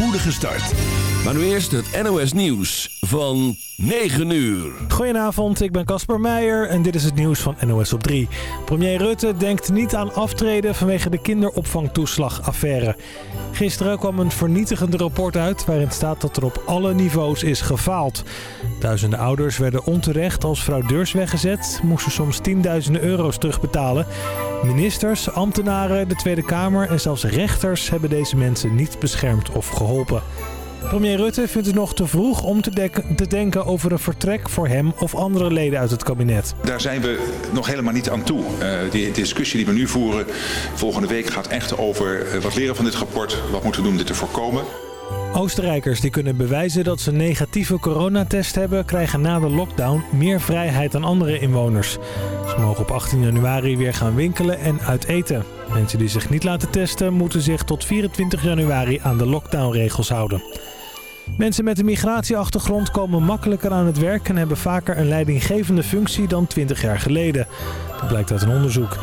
spoedige start. Maar nu eerst het NOS Nieuws van 9 uur. Goedenavond, ik ben Casper Meijer en dit is het nieuws van NOS op 3. Premier Rutte denkt niet aan aftreden vanwege de kinderopvangtoeslagaffaire. Gisteren kwam een vernietigend rapport uit waarin staat dat er op alle niveaus is gefaald. Duizenden ouders werden onterecht als fraudeurs weggezet, moesten soms tienduizenden euro's terugbetalen. Ministers, ambtenaren, de Tweede Kamer en zelfs rechters hebben deze mensen niet beschermd of geholpen. Premier Rutte vindt het nog te vroeg om te, denken over een vertrek voor hem of andere leden uit het kabinet. Daar zijn we nog helemaal niet aan toe. Uh, die discussie die we nu voeren volgende week gaat echt over uh, wat leren van dit rapport. Wat moeten we doen om dit te voorkomen. Oostenrijkers die kunnen bewijzen dat ze een negatieve coronatest hebben... krijgen na de lockdown meer vrijheid dan andere inwoners. Ze mogen op 18 januari weer gaan winkelen en uit eten. Mensen die zich niet laten testen moeten zich tot 24 januari aan de lockdownregels houden. Mensen met een migratieachtergrond komen makkelijker aan het werk en hebben vaker een leidinggevende functie dan 20 jaar geleden. Dat blijkt uit een onderzoek.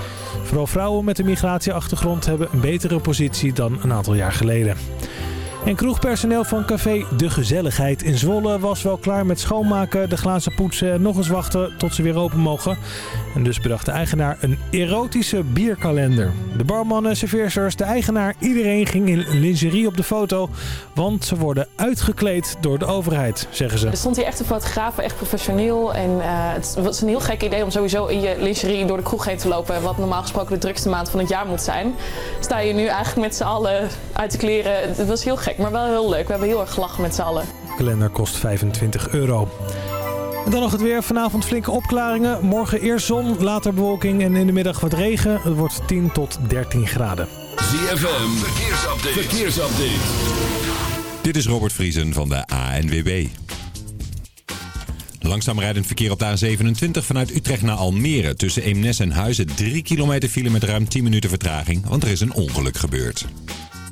Vooral vrouwen met een migratieachtergrond hebben een betere positie dan een aantal jaar geleden. En kroegpersoneel van café De Gezelligheid in Zwolle was wel klaar met schoonmaken, de glazen poetsen en nog eens wachten tot ze weer open mogen. En dus bedacht de eigenaar een erotische bierkalender. De barmannen, serveersters, de eigenaar, iedereen ging in lingerie op de foto. Want ze worden uitgekleed door de overheid, zeggen ze. Er stond hier echt een fotograaf, echt professioneel. En uh, het was een heel gek idee om sowieso in je lingerie door de kroeg heen te lopen. Wat normaal gesproken de drukste maand van het jaar moet zijn. Sta je nu eigenlijk met z'n allen uit de kleren. Het was heel maar wel heel leuk. We hebben heel erg gelachen met z'n allen. De kalender kost 25 euro. En dan nog het weer. Vanavond flinke opklaringen. Morgen eerst zon, later bewolking en in de middag wat regen. Het wordt 10 tot 13 graden. ZFM, verkeersupdate. verkeersupdate. Dit is Robert Vriesen van de ANWB. Langzaam rijdend verkeer op de A27 vanuit Utrecht naar Almere. Tussen Eemnes en Huizen 3 kilometer file met ruim 10 minuten vertraging, want er is een ongeluk gebeurd.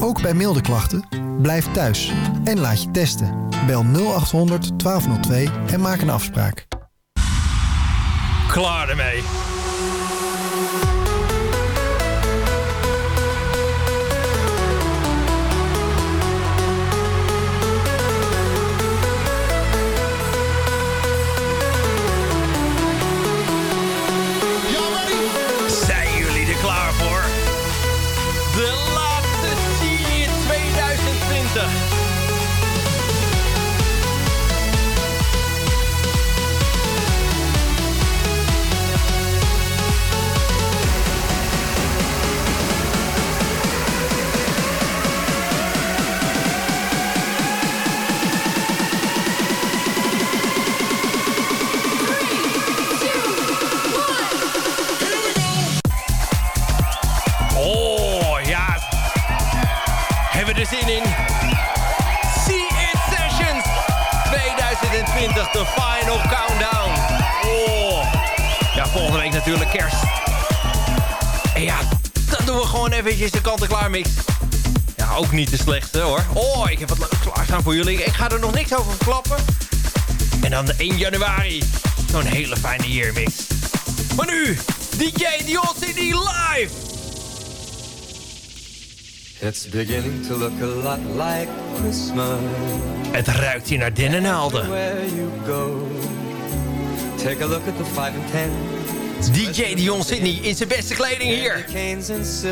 Ook bij milde klachten, blijf thuis en laat je testen. Bel 0800 1202 en maak een afspraak. Klaar ermee. 2020, de final countdown. Oh. Ja, volgende week natuurlijk kerst. En ja, dan doen we gewoon eventjes de kant-en-klaar mix. Ja, ook niet de slechtste hoor. Oh, ik heb wat leuks klaarstaan voor jullie. Ik ga er nog niks over verklappen. En dan de 1 januari. Zo'n hele fijne yearmix. Maar nu, DJ Dion CD live. It's beginning to look a lot like Christmas Het ruikt hier naar go. Take a look at the five and ten. DJ Dion Sydney in zijn beste kleding hier.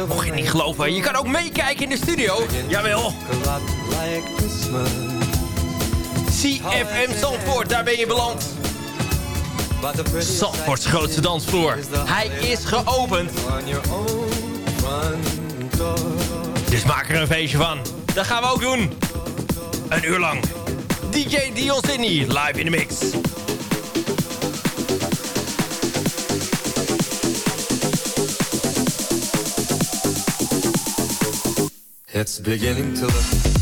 Mocht je niet geloven, je kan ook meekijken in de studio. Jawel. CFM Zandvoort, daar ben je beland. Zandvoorts grootste dansvloer. Hij is geopend. Dus maak er een feestje van. Dat gaan we ook doen. Een uur lang. DJ Dion Sydney, live in de mix. It's beginning to look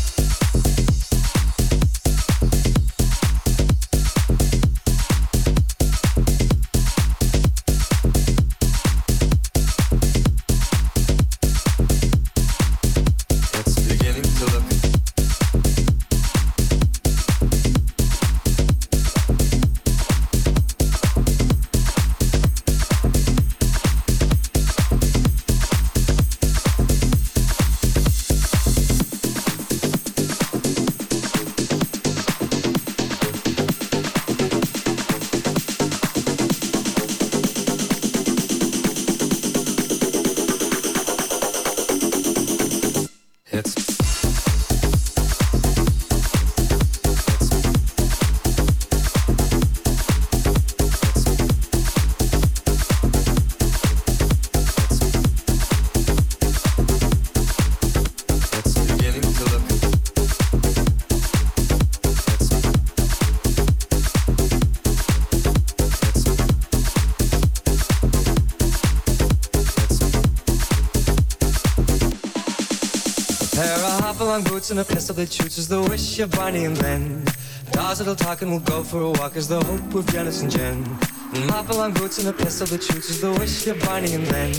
It's and a pistol that shoots is the wish of Barney and Ben. Dolls that'll talk and we'll go for a walk is the hope of Janice and Jen. Mop along boots and a pistol that shoots is the wish of Barney and Ben.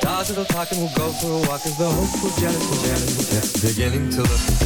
Dolls that'll talk and we'll go for a walk is the hope of Janice and Jen. Just beginning to look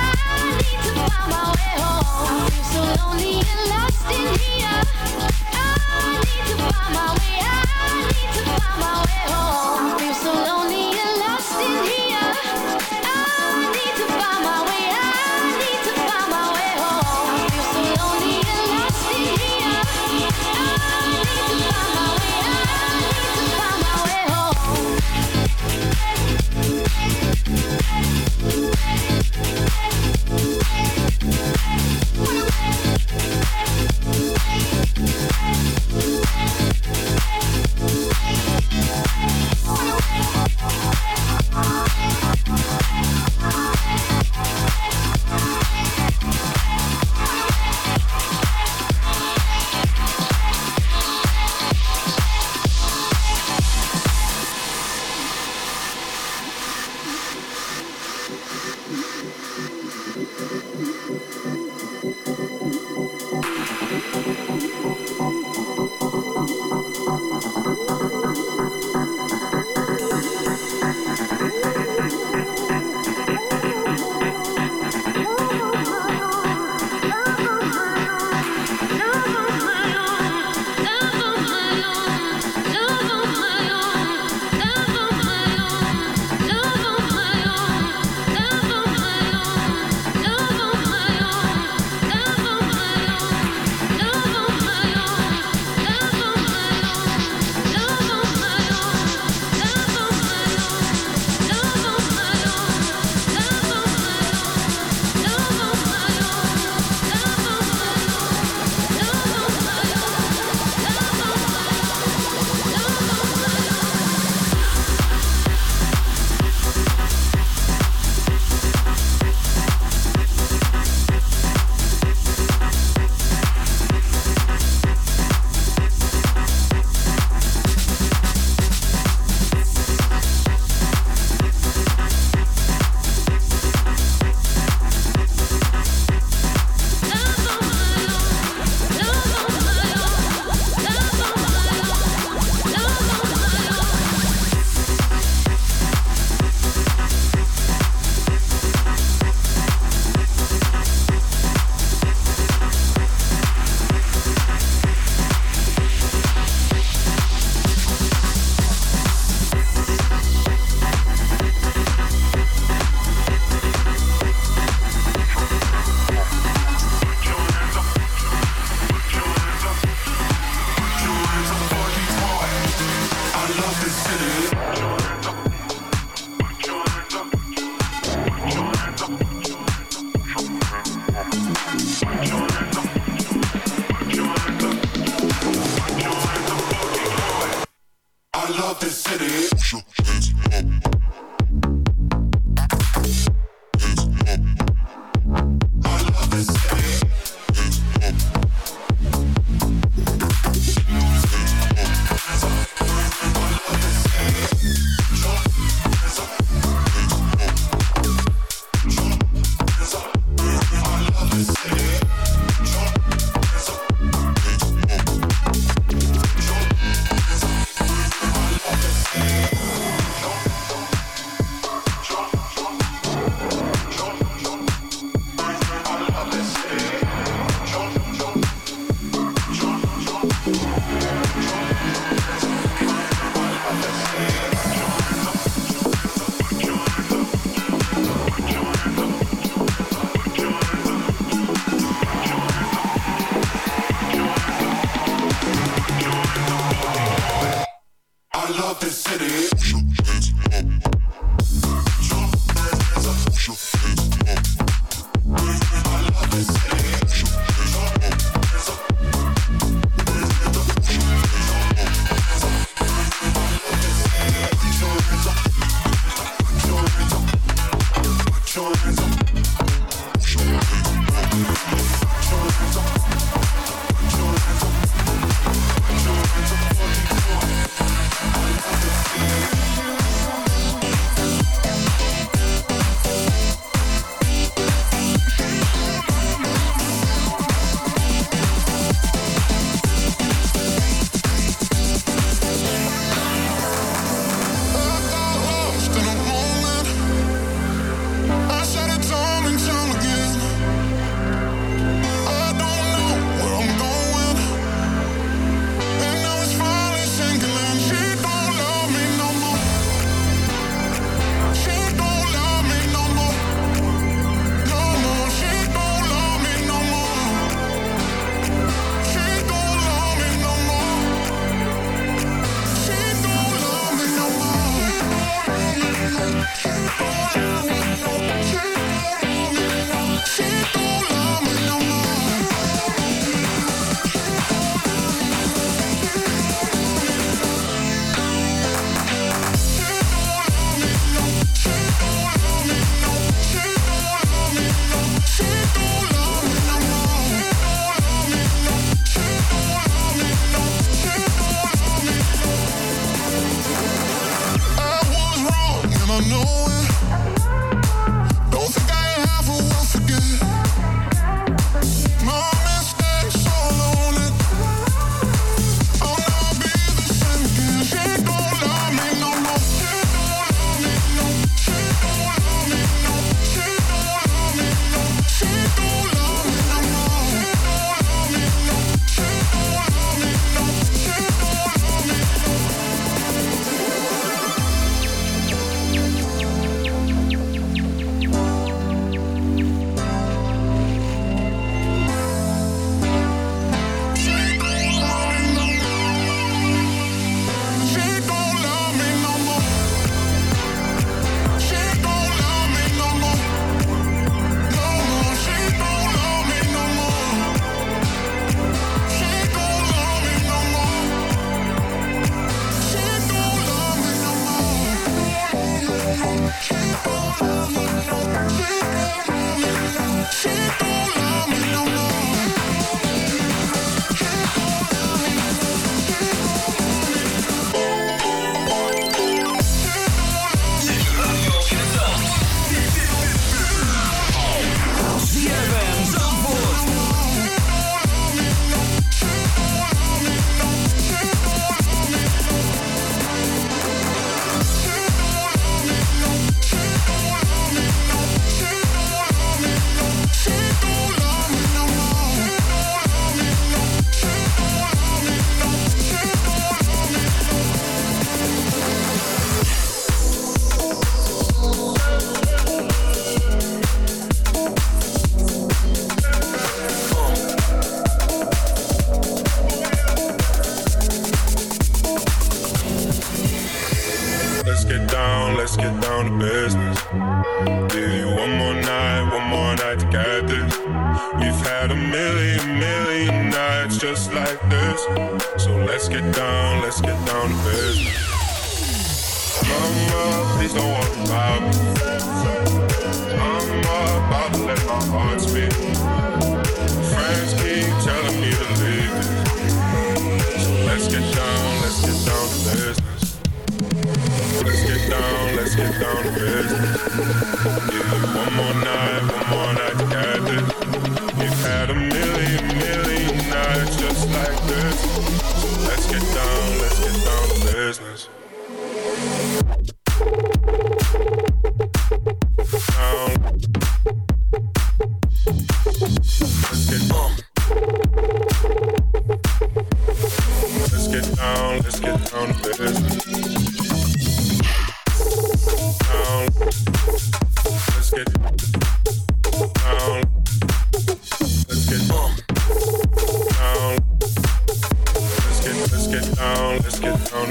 down.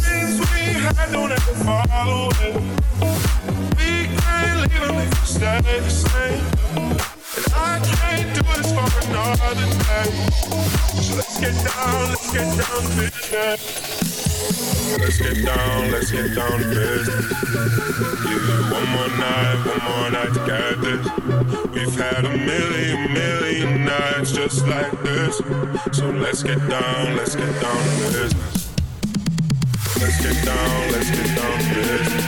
Things we had don't ever. We can't leave them if we stay the same. And I can't do this for another day. So let's get down Let's get down. Let's get down, let's get down to business. Yeah, one more night, one more night to get this. We've had a million, million nights just like this. So let's get down, let's get down to business. Let's get down, let's get down to business.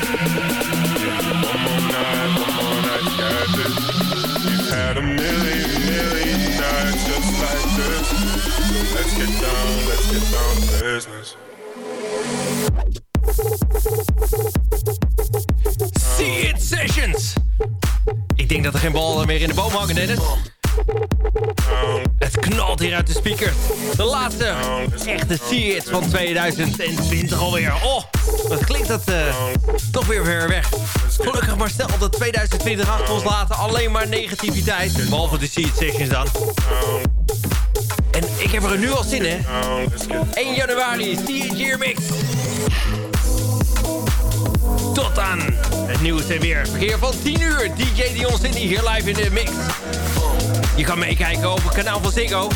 Yeah, one more night, one more night to get this. get down, let's get down business. See sessions. Ik denk dat er geen bal meer in de boom hangen, Dennis. Het knalt hier uit de speaker. De laatste echte See van 2020 alweer. Oh, wat klinkt dat eh, toch weer ver weg. Gelukkig maar stel dat 2020 achter ons laten. Alleen maar negativiteit. Behalve de See It sessions dan. En ik heb er nu al zin, hè? 1 januari, CGR Mix. Tot aan het nieuws en weer. Verkeer van 10 uur. DJ Dion Cindy hier live in de mix. Je kan meekijken op het kanaal van Ziggo.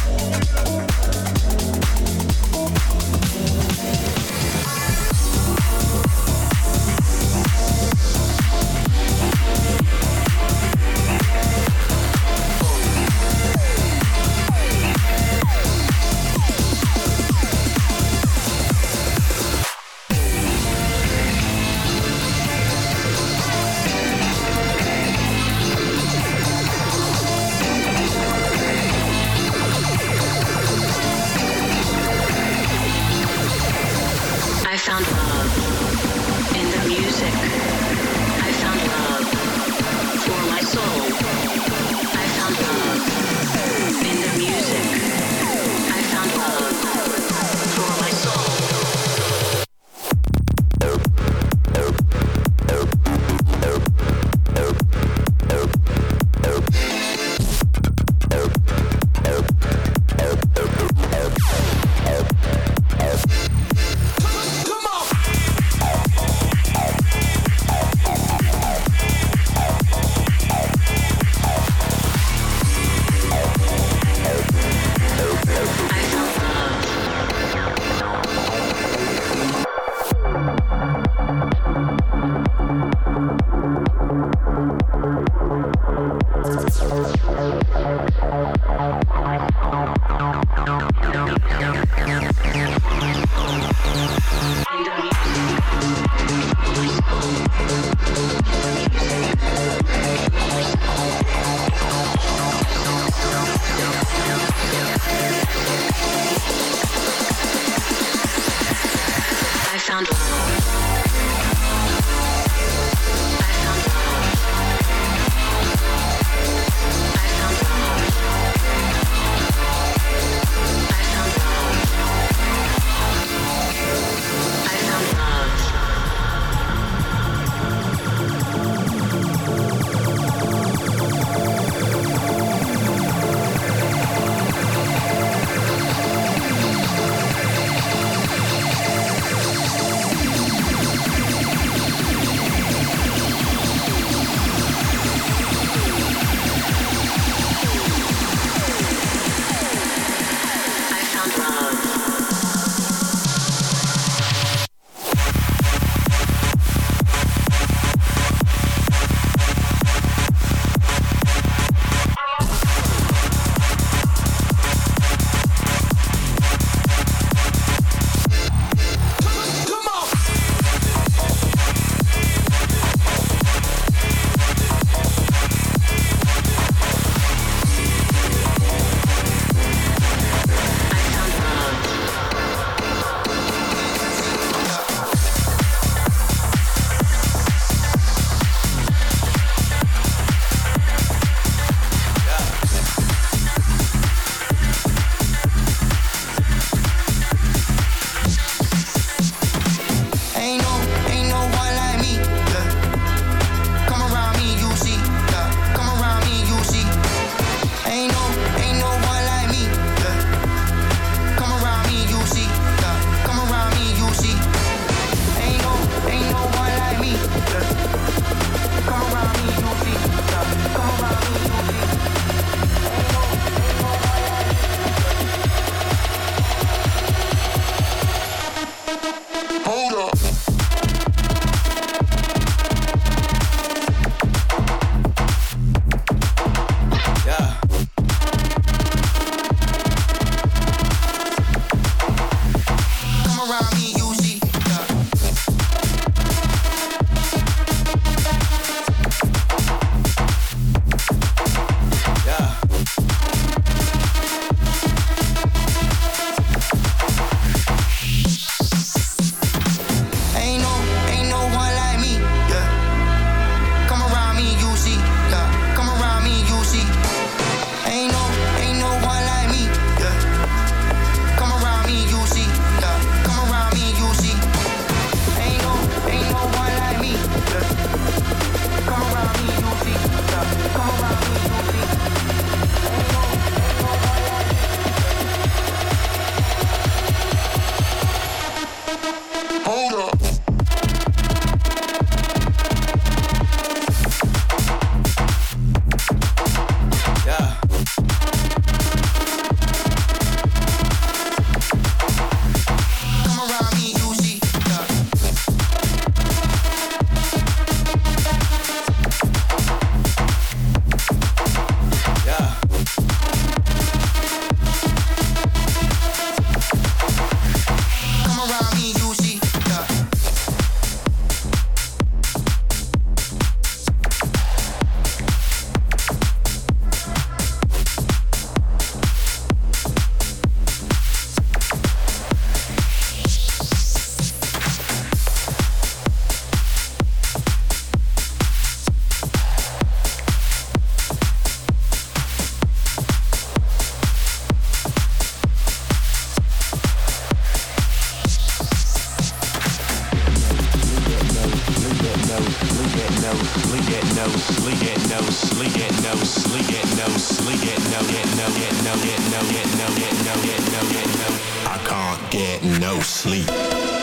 no, get no, get no, get no, get no, get no. I can't get no sleep.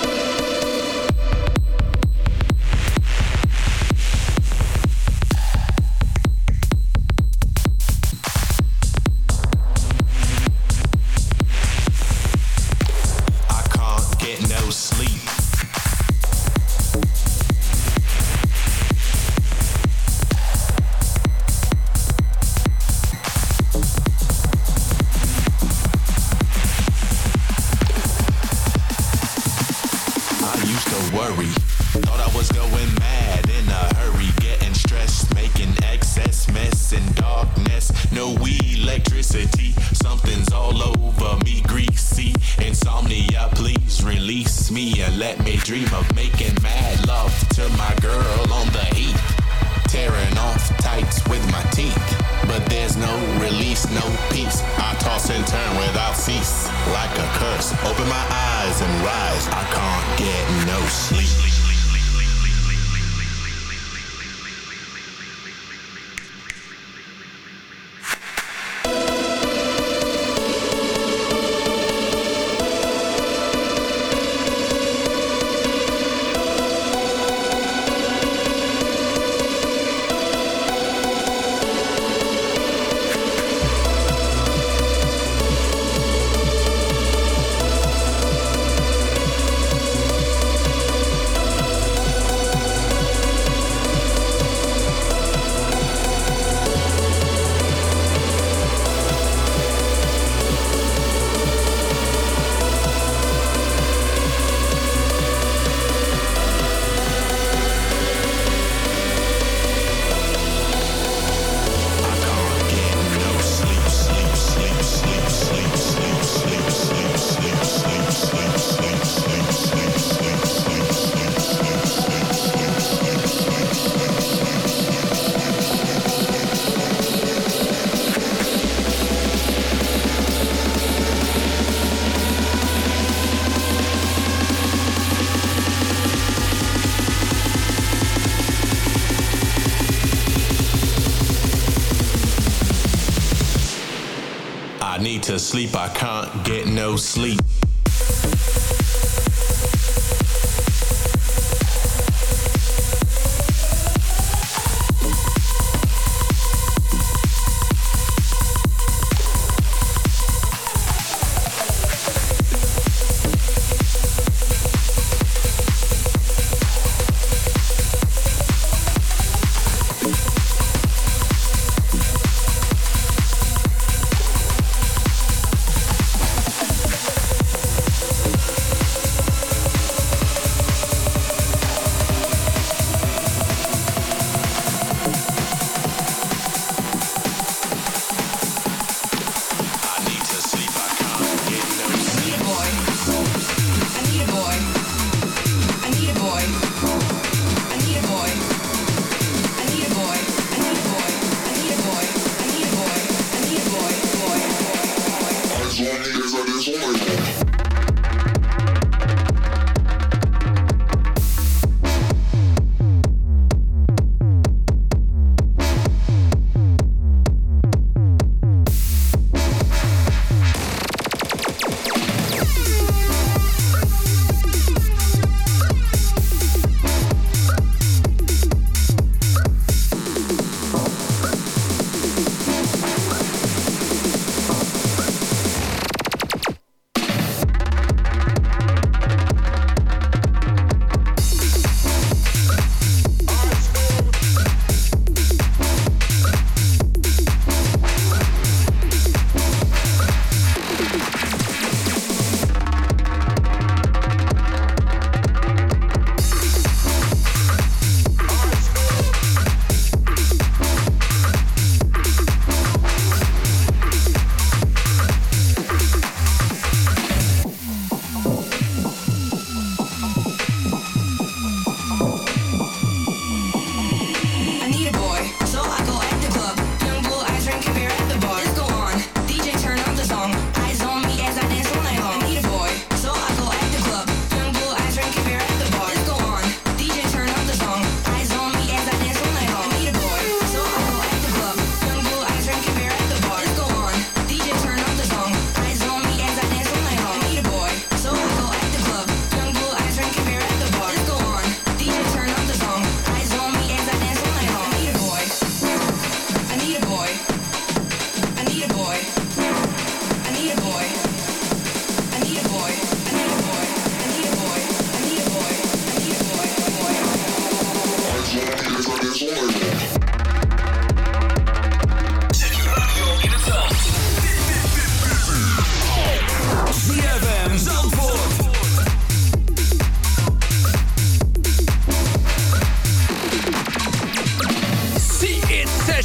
sleep, I can't get no sleep.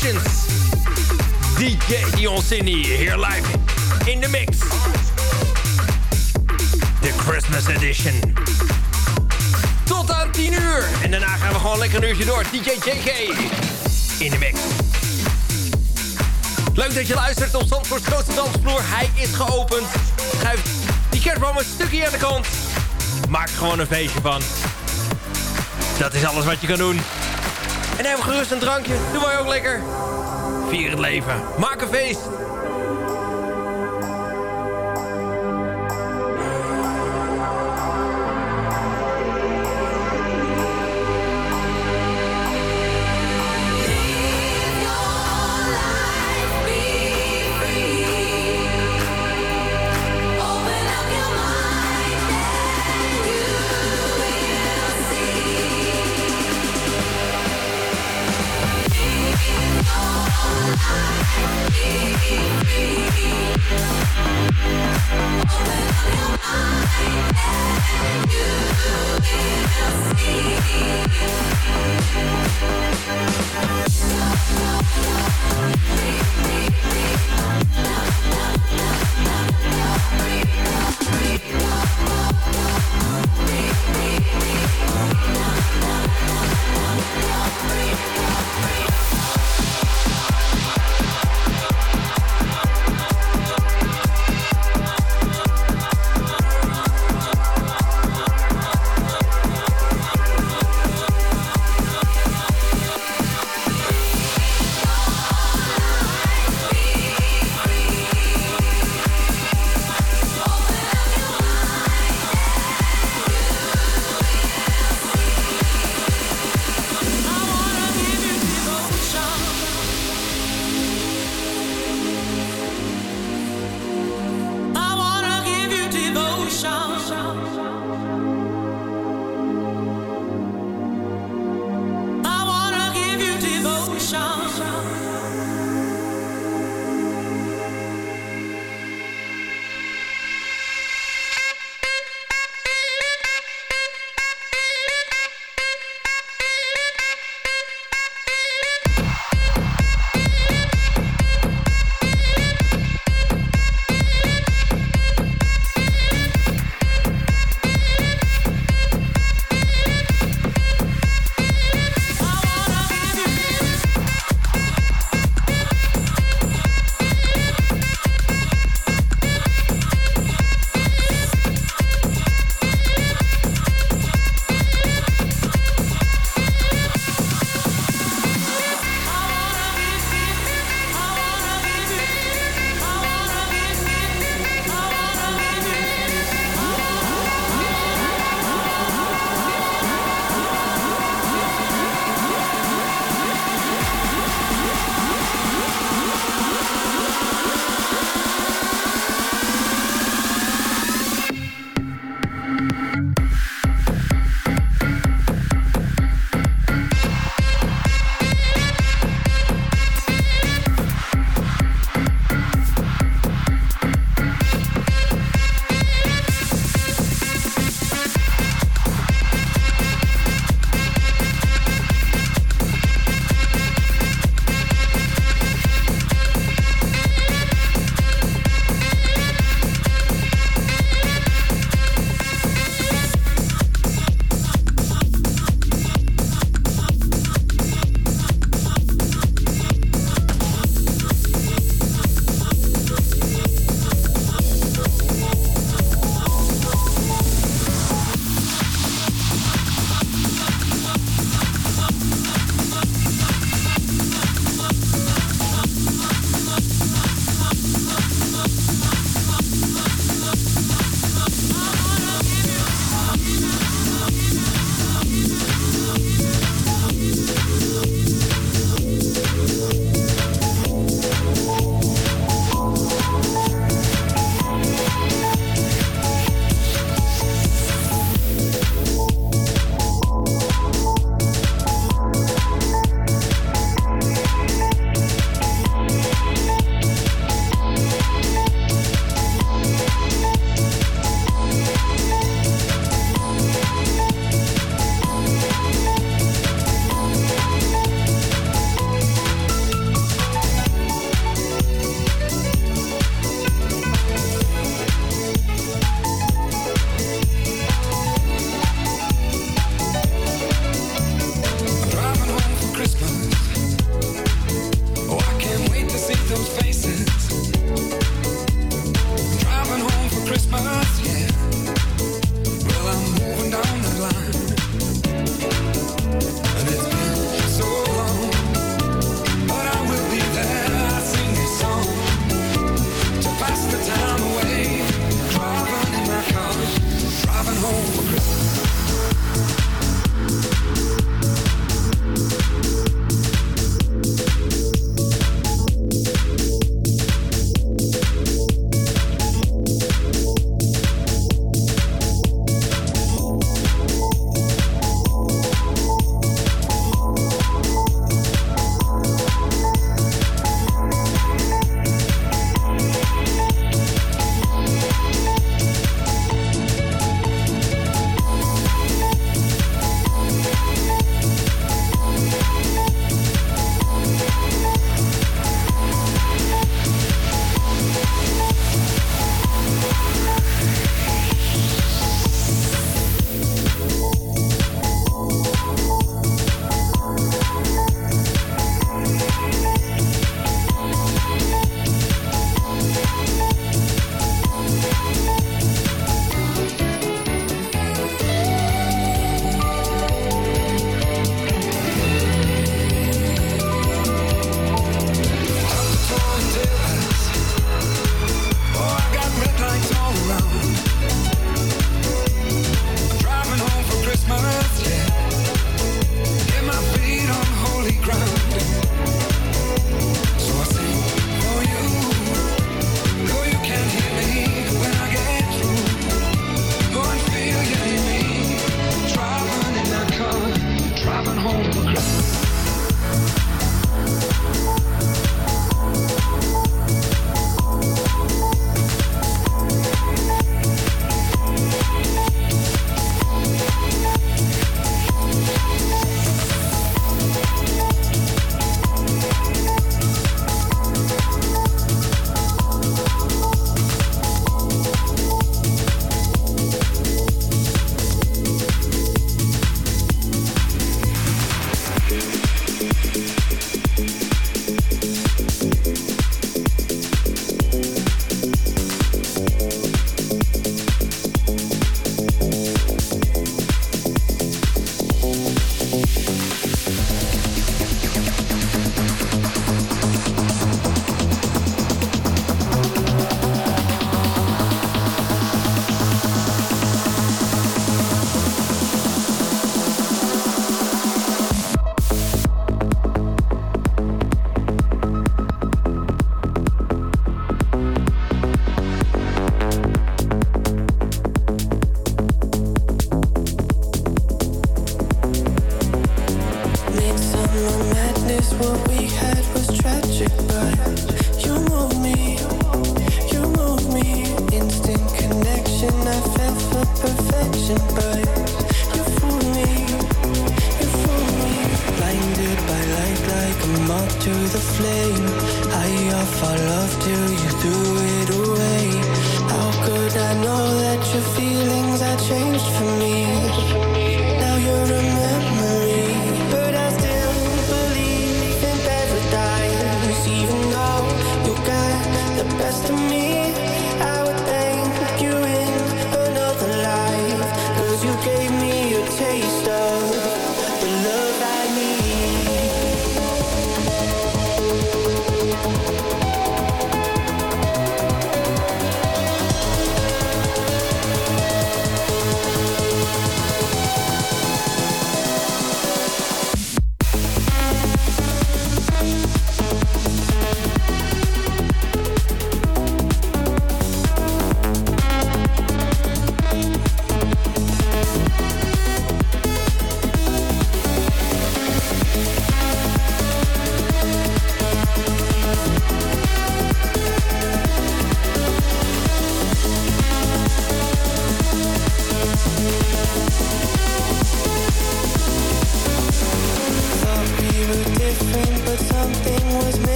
DJ Dion Sydney hier live in de mix. De Christmas Edition. Tot aan 10 uur. En daarna gaan we gewoon lekker een uurtje door. DJ JK in de mix. Leuk dat je luistert op Zandvoorts grootste dansvloer. Hij is geopend. Schuif die kerstboom een stukje aan de kant. Maak er gewoon een feestje van. Dat is alles wat je kan doen. En hebben gerust een drankje. Doe wij ook lekker. Vier het leven. Maak een feest.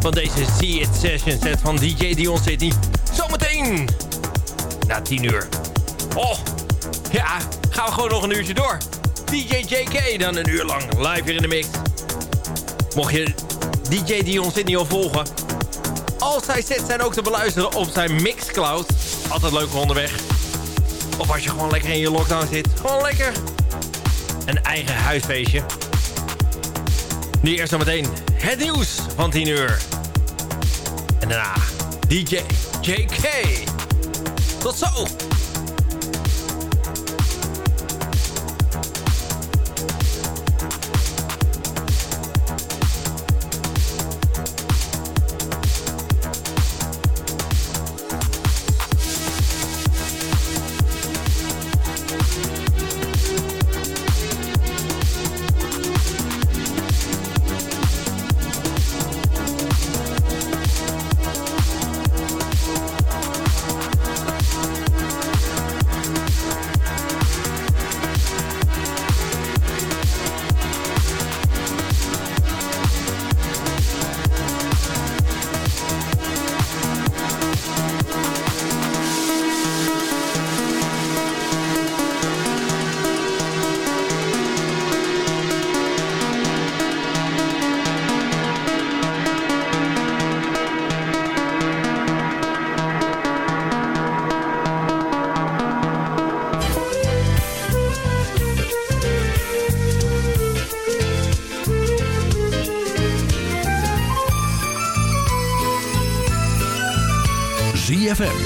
Van deze See It Session set van DJ Dion City. Zometeen na 10 uur. Oh, ja, gaan we gewoon nog een uurtje door. DJ JK dan een uur lang live hier in de mix. Mocht je DJ Dion Sydney al volgen... al zijn sets zijn ook te beluisteren op zijn Mixcloud. Altijd leuk onderweg. Of als je gewoon lekker in je lockdown zit. Gewoon lekker een eigen huisfeestje. Nu eerst zometeen het nieuws van 10 uur. En daarna DJ JK. Tot zo!